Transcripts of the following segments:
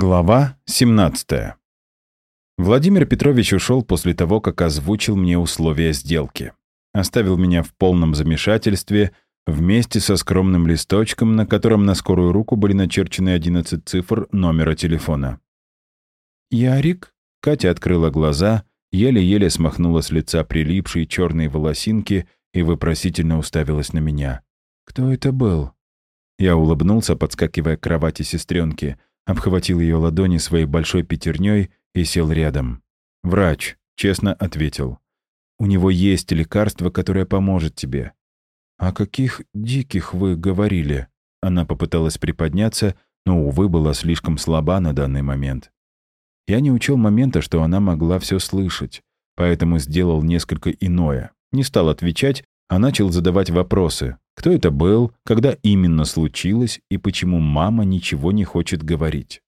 Глава 17. Владимир Петрович ушел после того, как озвучил мне условия сделки. Оставил меня в полном замешательстве вместе со скромным листочком, на котором на скорую руку были начерчены 11 цифр номера телефона. «Ярик?» Катя открыла глаза, еле-еле смахнула с лица прилипшие черные волосинки и вопросительно уставилась на меня. «Кто это был?» Я улыбнулся, подскакивая к кровати сестренки — обхватил ее ладони своей большой пятерней и сел рядом. «Врач», — честно ответил. «У него есть лекарство, которое поможет тебе». «О каких диких вы говорили?» Она попыталась приподняться, но, увы, была слишком слаба на данный момент. Я не учел момента, что она могла все слышать, поэтому сделал несколько иное. Не стал отвечать, а начал задавать вопросы, кто это был, когда именно случилось и почему мама ничего не хочет говорить.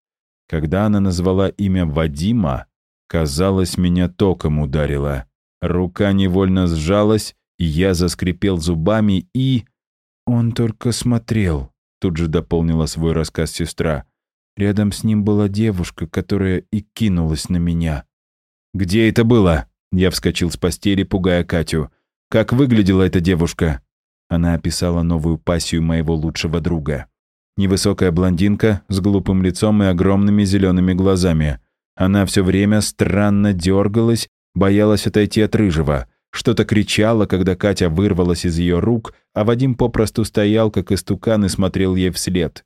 Когда она назвала имя Вадима, казалось, меня током ударило. Рука невольно сжалась, и я заскрипел зубами и... «Он только смотрел», — тут же дополнила свой рассказ сестра. «Рядом с ним была девушка, которая и кинулась на меня». «Где это было?» Я вскочил с постели, пугая Катю. «Как выглядела эта девушка?» Она описала новую пассию моего лучшего друга. Невысокая блондинка с глупым лицом и огромными зелеными глазами. Она все время странно дергалась, боялась отойти от рыжего. Что-то кричала, когда Катя вырвалась из ее рук, а Вадим попросту стоял, как истукан, и смотрел ей вслед.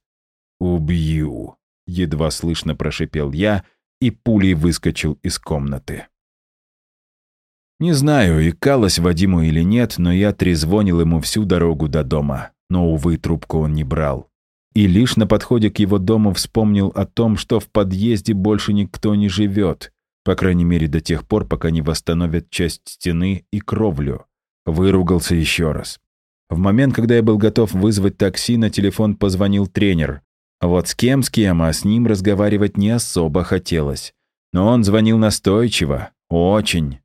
«Убью!» — едва слышно прошипел я и пулей выскочил из комнаты. Не знаю, икалось Вадиму или нет, но я трезвонил ему всю дорогу до дома. Но, увы, трубку он не брал. И лишь на подходе к его дому вспомнил о том, что в подъезде больше никто не живет. По крайней мере, до тех пор, пока не восстановят часть стены и кровлю. Выругался еще раз. В момент, когда я был готов вызвать такси, на телефон позвонил тренер. Вот с кем, с кем, а с ним разговаривать не особо хотелось. Но он звонил настойчиво. Очень.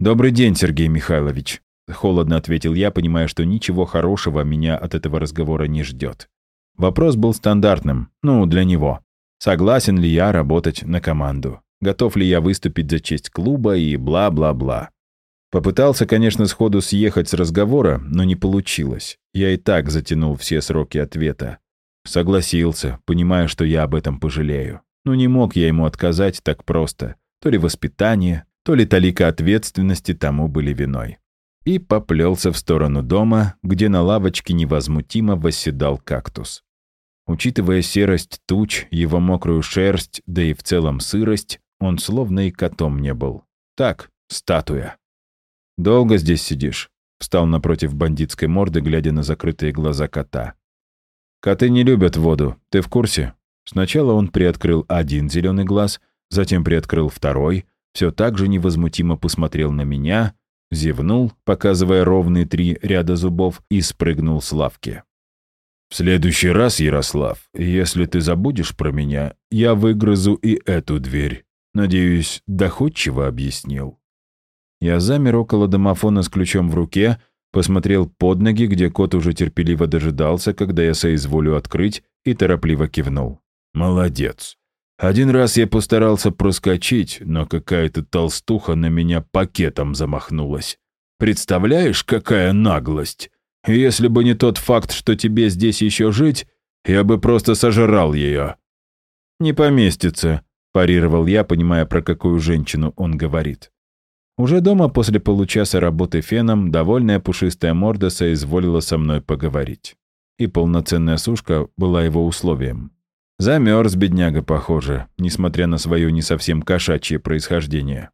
«Добрый день, Сергей Михайлович», — холодно ответил я, понимая, что ничего хорошего меня от этого разговора не ждет. Вопрос был стандартным, ну, для него. Согласен ли я работать на команду? Готов ли я выступить за честь клуба и бла-бла-бла? Попытался, конечно, сходу съехать с разговора, но не получилось. Я и так затянул все сроки ответа. Согласился, понимая, что я об этом пожалею. Но не мог я ему отказать так просто. То ли воспитание, то ли талика ответственности тому были виной. И поплелся в сторону дома, где на лавочке невозмутимо восседал кактус. Учитывая серость туч, его мокрую шерсть, да и в целом сырость, он словно и котом не был. Так, статуя. «Долго здесь сидишь?» Встал напротив бандитской морды, глядя на закрытые глаза кота. «Коты не любят воду, ты в курсе?» Сначала он приоткрыл один зеленый глаз, затем приоткрыл второй, все так же невозмутимо посмотрел на меня, зевнул, показывая ровные три ряда зубов, и спрыгнул с лавки. «В следующий раз, Ярослав, если ты забудешь про меня, я выгрызу и эту дверь. Надеюсь, доходчиво объяснил». Я замер около домофона с ключом в руке, посмотрел под ноги, где кот уже терпеливо дожидался, когда я соизволю открыть, и торопливо кивнул. «Молодец. Один раз я постарался проскочить, но какая-то толстуха на меня пакетом замахнулась. Представляешь, какая наглость? Если бы не тот факт, что тебе здесь еще жить, я бы просто сожрал ее». «Не поместится», – парировал я, понимая, про какую женщину он говорит. Уже дома после получаса работы феном довольная пушистая морда соизволила со мной поговорить. И полноценная сушка была его условием. Замерз бедняга, похоже, несмотря на свое не совсем кошачье происхождение.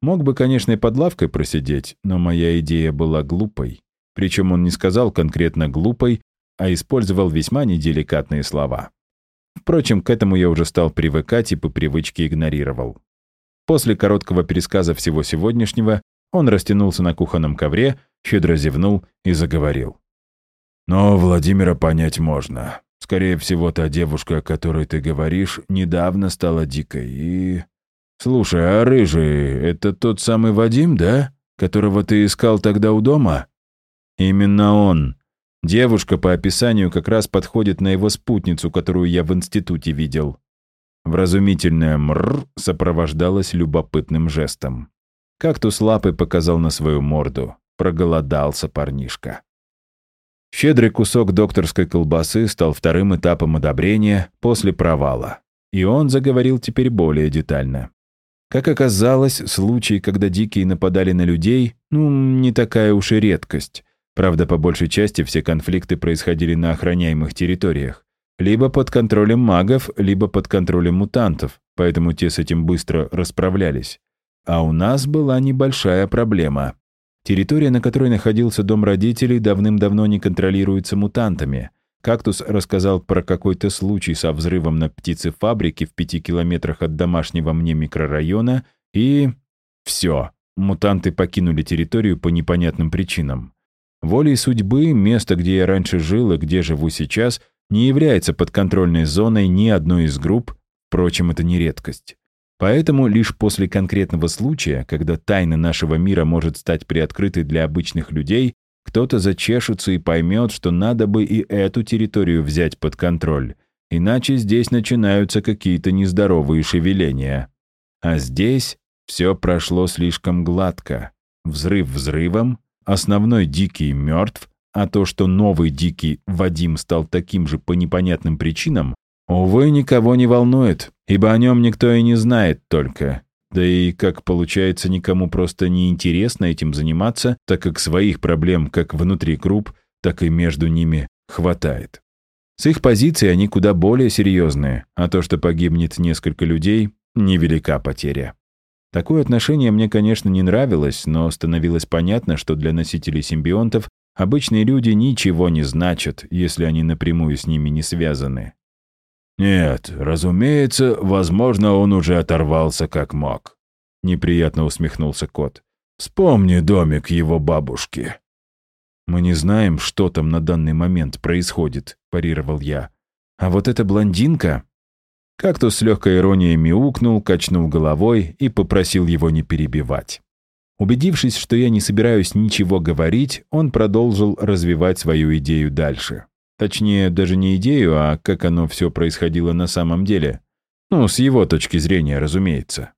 Мог бы, конечно, и под лавкой просидеть, но моя идея была глупой. Причем он не сказал конкретно глупой, а использовал весьма неделикатные слова. Впрочем, к этому я уже стал привыкать и по привычке игнорировал. После короткого пересказа всего сегодняшнего он растянулся на кухонном ковре, щедро зевнул и заговорил. «Но Владимира понять можно. Скорее всего, та девушка, о которой ты говоришь, недавно стала дикой и... Слушай, а рыжий — это тот самый Вадим, да? Которого ты искал тогда у дома? Именно он. Девушка по описанию как раз подходит на его спутницу, которую я в институте видел. Вразумительное «мррр» сопровождалось любопытным жестом. Кактус лапой показал на свою морду. Проголодался парнишка. Щедрый кусок докторской колбасы стал вторым этапом одобрения после провала. И он заговорил теперь более детально. Как оказалось, случаи, когда дикие нападали на людей, ну, не такая уж и редкость. Правда, по большей части все конфликты происходили на охраняемых территориях. Либо под контролем магов, либо под контролем мутантов, поэтому те с этим быстро расправлялись. А у нас была небольшая проблема. Территория, на которой находился дом родителей, давным-давно не контролируется мутантами. Кактус рассказал про какой-то случай со взрывом на птицефабрике в пяти километрах от домашнего мне микрорайона, и... Все. Мутанты покинули территорию по непонятным причинам. Волей судьбы, место, где я раньше жил и где живу сейчас, не является подконтрольной зоной ни одной из групп, впрочем, это не редкость. Поэтому лишь после конкретного случая, когда тайна нашего мира может стать приоткрытой для обычных людей, кто-то зачешется и поймет, что надо бы и эту территорию взять под контроль, иначе здесь начинаются какие-то нездоровые шевеления. А здесь все прошло слишком гладко. Взрыв взрывом, основной дикий мертв, а то, что новый дикий Вадим стал таким же по непонятным причинам, Увы, никого не волнует, ибо о нем никто и не знает только. Да и, как получается, никому просто не интересно этим заниматься, так как своих проблем как внутри групп, так и между ними хватает. С их позиции они куда более серьезные, а то, что погибнет несколько людей, невелика потеря. Такое отношение мне, конечно, не нравилось, но становилось понятно, что для носителей симбионтов обычные люди ничего не значат, если они напрямую с ними не связаны. «Нет, разумеется, возможно, он уже оторвался как мог», — неприятно усмехнулся кот. «Вспомни домик его бабушки». «Мы не знаем, что там на данный момент происходит», — парировал я. «А вот эта блондинка...» Как-то с легкой иронией мяукнул, качнул головой и попросил его не перебивать. Убедившись, что я не собираюсь ничего говорить, он продолжил развивать свою идею дальше. Точнее, даже не идею, а как оно все происходило на самом деле. Ну, с его точки зрения, разумеется.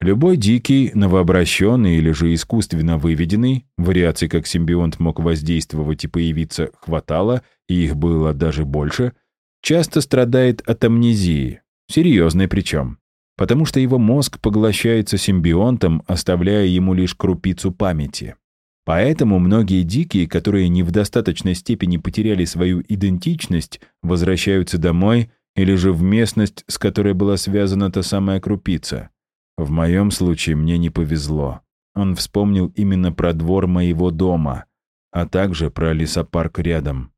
Любой дикий, новообращенный или же искусственно выведенный, вариаций как симбионт мог воздействовать и появиться хватало, и их было даже больше, часто страдает от амнезии, серьезной причем, потому что его мозг поглощается симбионтом, оставляя ему лишь крупицу памяти. Поэтому многие дикие, которые не в достаточной степени потеряли свою идентичность, возвращаются домой или же в местность, с которой была связана та самая крупица. В моем случае мне не повезло. Он вспомнил именно про двор моего дома, а также про лесопарк рядом.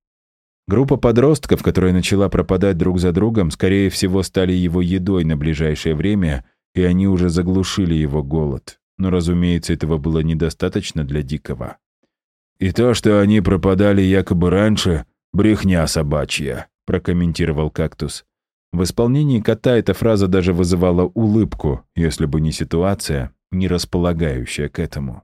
Группа подростков, которая начала пропадать друг за другом, скорее всего, стали его едой на ближайшее время, и они уже заглушили его голод. Но, разумеется, этого было недостаточно для Дикого. «И то, что они пропадали якобы раньше, брехня собачья», прокомментировал кактус. В исполнении кота эта фраза даже вызывала улыбку, если бы не ситуация, не располагающая к этому.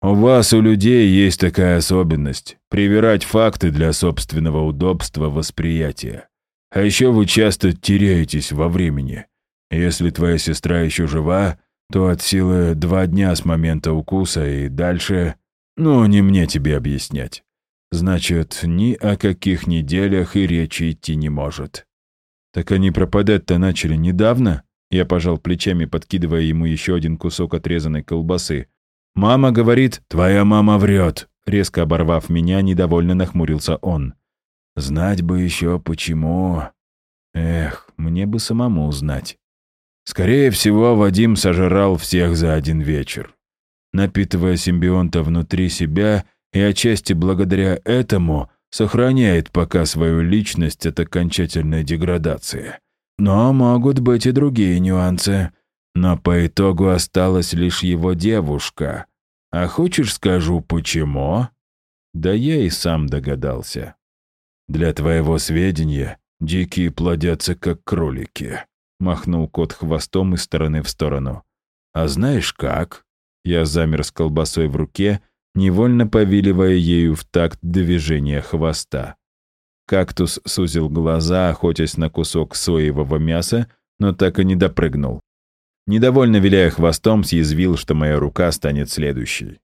«У вас, у людей, есть такая особенность — привирать факты для собственного удобства восприятия. А еще вы часто теряетесь во времени. Если твоя сестра еще жива, то от силы два дня с момента укуса и дальше... Ну, не мне тебе объяснять. Значит, ни о каких неделях и речи идти не может. Так они пропадать-то начали недавно? Я пожал плечами, подкидывая ему еще один кусок отрезанной колбасы. «Мама говорит, твоя мама врет!» Резко оборвав меня, недовольно нахмурился он. «Знать бы еще почему...» Эх, мне бы самому узнать. Скорее всего, Вадим сожрал всех за один вечер. Напитывая симбионта внутри себя и отчасти благодаря этому сохраняет пока свою личность от окончательной деградации. Но могут быть и другие нюансы. Но по итогу осталась лишь его девушка. А хочешь скажу, почему? Да я и сам догадался. Для твоего сведения, дикие плодятся как кролики. — махнул кот хвостом из стороны в сторону. «А знаешь как?» Я замер с колбасой в руке, невольно повиливая ею в такт движения хвоста. Кактус сузил глаза, охотясь на кусок соевого мяса, но так и не допрыгнул. Недовольно виляя хвостом, съязвил, что моя рука станет следующей.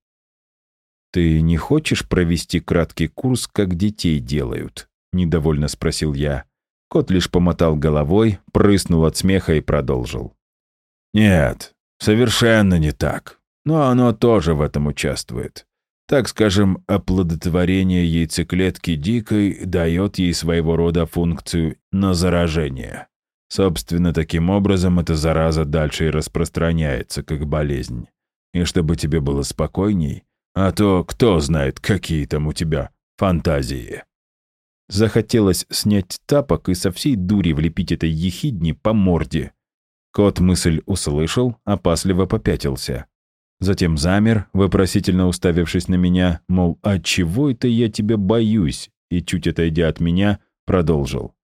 «Ты не хочешь провести краткий курс, как детей делают?» — недовольно спросил я. Кот лишь помотал головой, прыснул от смеха и продолжил. «Нет, совершенно не так. Но оно тоже в этом участвует. Так скажем, оплодотворение яйцеклетки дикой дает ей своего рода функцию на заражение. Собственно, таким образом эта зараза дальше и распространяется, как болезнь. И чтобы тебе было спокойней, а то кто знает, какие там у тебя фантазии. Захотелось снять тапок и со всей дури влепить этой ехидне по морде. Кот мысль услышал, опасливо попятился. Затем замер, вопросительно уставившись на меня, мол, «А чего это я тебя боюсь?» и, чуть отойдя от меня, продолжил.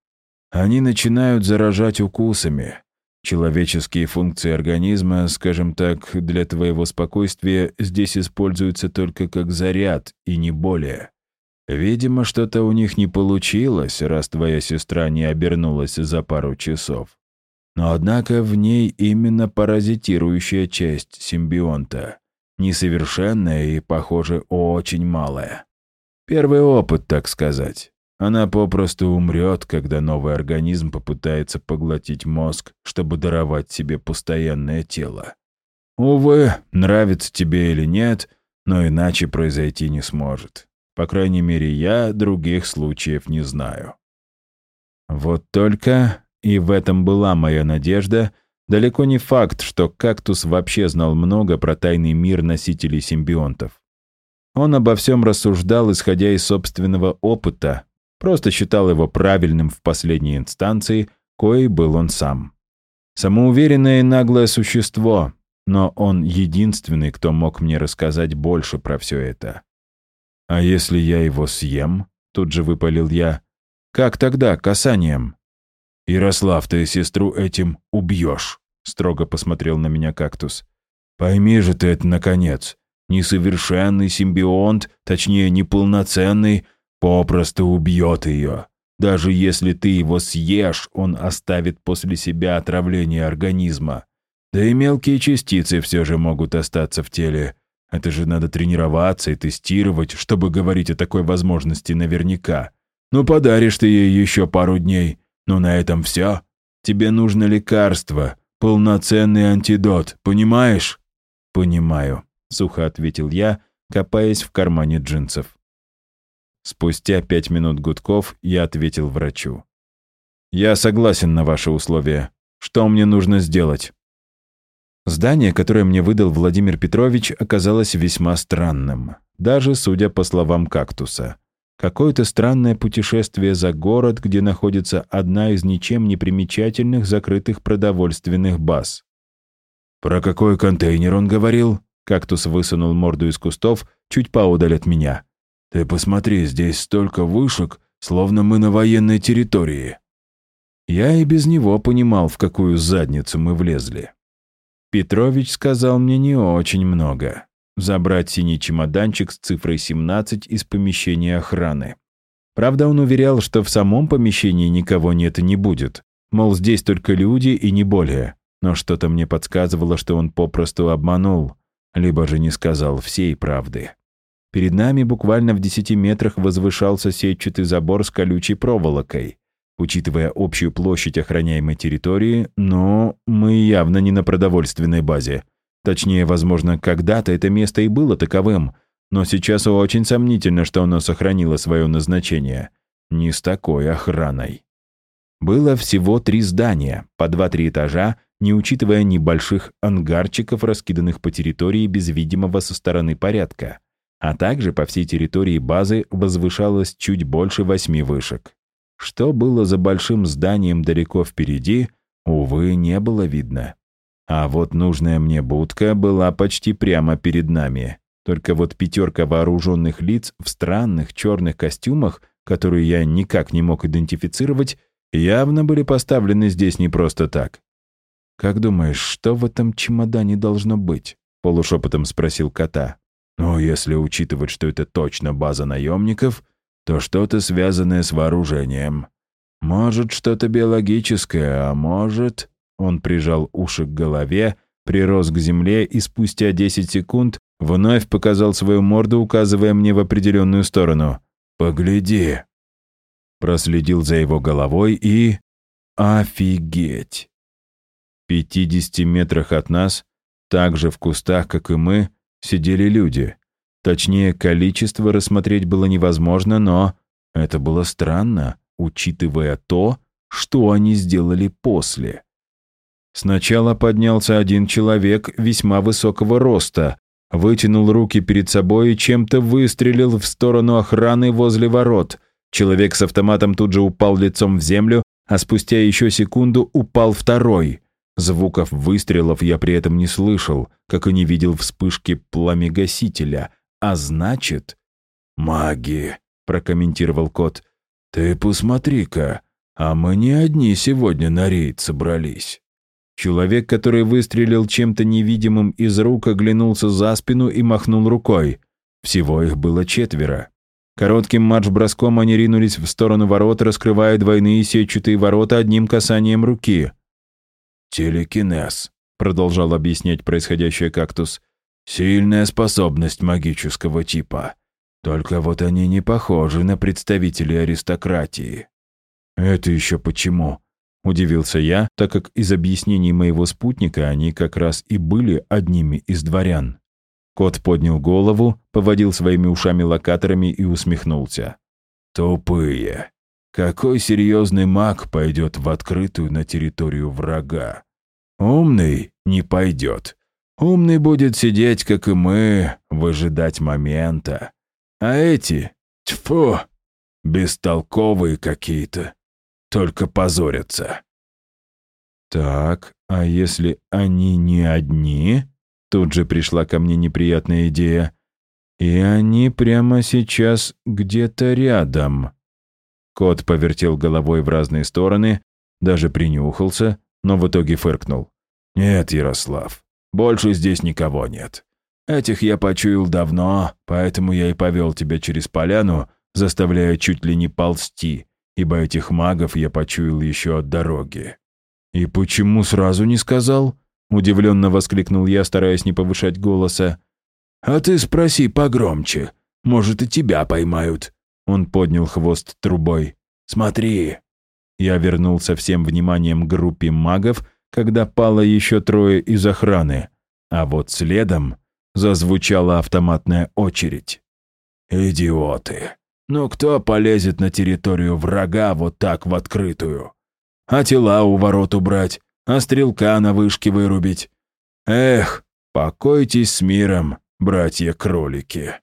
Они начинают заражать укусами. Человеческие функции организма, скажем так, для твоего спокойствия здесь используются только как заряд и не более. Видимо, что-то у них не получилось, раз твоя сестра не обернулась за пару часов. Но однако в ней именно паразитирующая часть симбионта. Несовершенная и, похоже, очень малая. Первый опыт, так сказать. Она попросту умрет, когда новый организм попытается поглотить мозг, чтобы даровать себе постоянное тело. Увы, нравится тебе или нет, но иначе произойти не сможет. По крайней мере, я других случаев не знаю. Вот только, и в этом была моя надежда, далеко не факт, что кактус вообще знал много про тайный мир носителей симбионтов. Он обо всем рассуждал, исходя из собственного опыта, Просто считал его правильным в последней инстанции, коей был он сам. Самоуверенное и наглое существо, но он единственный, кто мог мне рассказать больше про все это. «А если я его съем?» — тут же выпалил я. «Как тогда, касанием?» «Ярослав, ты сестру этим убьешь», — строго посмотрел на меня кактус. «Пойми же ты это, наконец. Несовершенный симбионт, точнее, неполноценный, попросту убьет ее. Даже если ты его съешь, он оставит после себя отравление организма. Да и мелкие частицы все же могут остаться в теле. Это же надо тренироваться и тестировать, чтобы говорить о такой возможности наверняка. Ну, подаришь ты ей еще пару дней. Но на этом все. Тебе нужно лекарство, полноценный антидот, понимаешь? Понимаю, сухо ответил я, копаясь в кармане джинсов. Спустя пять минут гудков я ответил врачу. «Я согласен на ваши условия. Что мне нужно сделать?» Здание, которое мне выдал Владимир Петрович, оказалось весьма странным, даже судя по словам кактуса. Какое-то странное путешествие за город, где находится одна из ничем не примечательных закрытых продовольственных баз. «Про какой контейнер он говорил?» Кактус высунул морду из кустов чуть поодаль от меня. Ты посмотри, здесь столько вышек, словно мы на военной территории. Я и без него понимал, в какую задницу мы влезли. Петрович сказал мне не очень много. Забрать синий чемоданчик с цифрой 17 из помещения охраны. Правда, он уверял, что в самом помещении никого нет и не будет. Мол, здесь только люди и не более. Но что-то мне подсказывало, что он попросту обманул, либо же не сказал всей правды. Перед нами буквально в 10 метрах возвышался сетчатый забор с колючей проволокой. Учитывая общую площадь охраняемой территории, но мы явно не на продовольственной базе. Точнее, возможно, когда-то это место и было таковым, но сейчас очень сомнительно, что оно сохранило свое назначение. Не с такой охраной. Было всего три здания, по два-три этажа, не учитывая небольших ангарчиков, раскиданных по территории без видимого со стороны порядка а также по всей территории базы возвышалось чуть больше восьми вышек. Что было за большим зданием далеко впереди, увы, не было видно. А вот нужная мне будка была почти прямо перед нами. Только вот пятерка вооруженных лиц в странных черных костюмах, которые я никак не мог идентифицировать, явно были поставлены здесь не просто так. «Как думаешь, что в этом чемодане должно быть?» — полушепотом спросил кота. Но если учитывать, что это точно база наемников, то что-то связанное с вооружением. Может, что-то биологическое, а может... Он прижал уши к голове, прирос к земле и спустя 10 секунд вновь показал свою морду, указывая мне в определенную сторону. «Погляди!» Проследил за его головой и... Офигеть! В 50 метрах от нас, так же в кустах, как и мы, сидели люди. Точнее, количество рассмотреть было невозможно, но это было странно, учитывая то, что они сделали после. Сначала поднялся один человек весьма высокого роста, вытянул руки перед собой и чем-то выстрелил в сторону охраны возле ворот. Человек с автоматом тут же упал лицом в землю, а спустя еще секунду упал второй. Звуков выстрелов я при этом не слышал, как и не видел вспышки пламегасителя, а значит... «Маги», — прокомментировал кот, — «ты посмотри-ка, а мы не одни сегодня на рейд собрались». Человек, который выстрелил чем-то невидимым из рук, оглянулся за спину и махнул рукой. Всего их было четверо. Коротким марш-броском они ринулись в сторону ворот, раскрывая двойные сетчатые ворота одним касанием руки. «Телекинез», — продолжал объяснять происходящее кактус. «Сильная способность магического типа. Только вот они не похожи на представителей аристократии». «Это еще почему?» — удивился я, так как из объяснений моего спутника они как раз и были одними из дворян. Кот поднял голову, поводил своими ушами-локаторами и усмехнулся. «Тупые. Какой серьезный маг пойдет в открытую на территорию врага? Умный не пойдет. Умный будет сидеть, как и мы, выжидать момента. А эти, тьфу, бестолковые какие-то, только позорятся». «Так, а если они не одни?» Тут же пришла ко мне неприятная идея. И они прямо сейчас где-то рядом. Кот повертел головой в разные стороны, даже принюхался, но в итоге фыркнул. «Нет, Ярослав, больше здесь никого нет. Этих я почуял давно, поэтому я и повел тебя через поляну, заставляя чуть ли не ползти, ибо этих магов я почуял еще от дороги». «И почему сразу не сказал?» Удивленно воскликнул я, стараясь не повышать голоса. «А ты спроси погромче. Может, и тебя поймают». Он поднял хвост трубой. «Смотри». Я вернулся всем вниманием к группе магов, когда пало еще трое из охраны. А вот следом зазвучала автоматная очередь. «Идиоты! Ну кто полезет на территорию врага вот так в открытую? А тела у ворот убрать? а стрелка на вышке вырубить. Эх, покойтесь с миром, братья-кролики.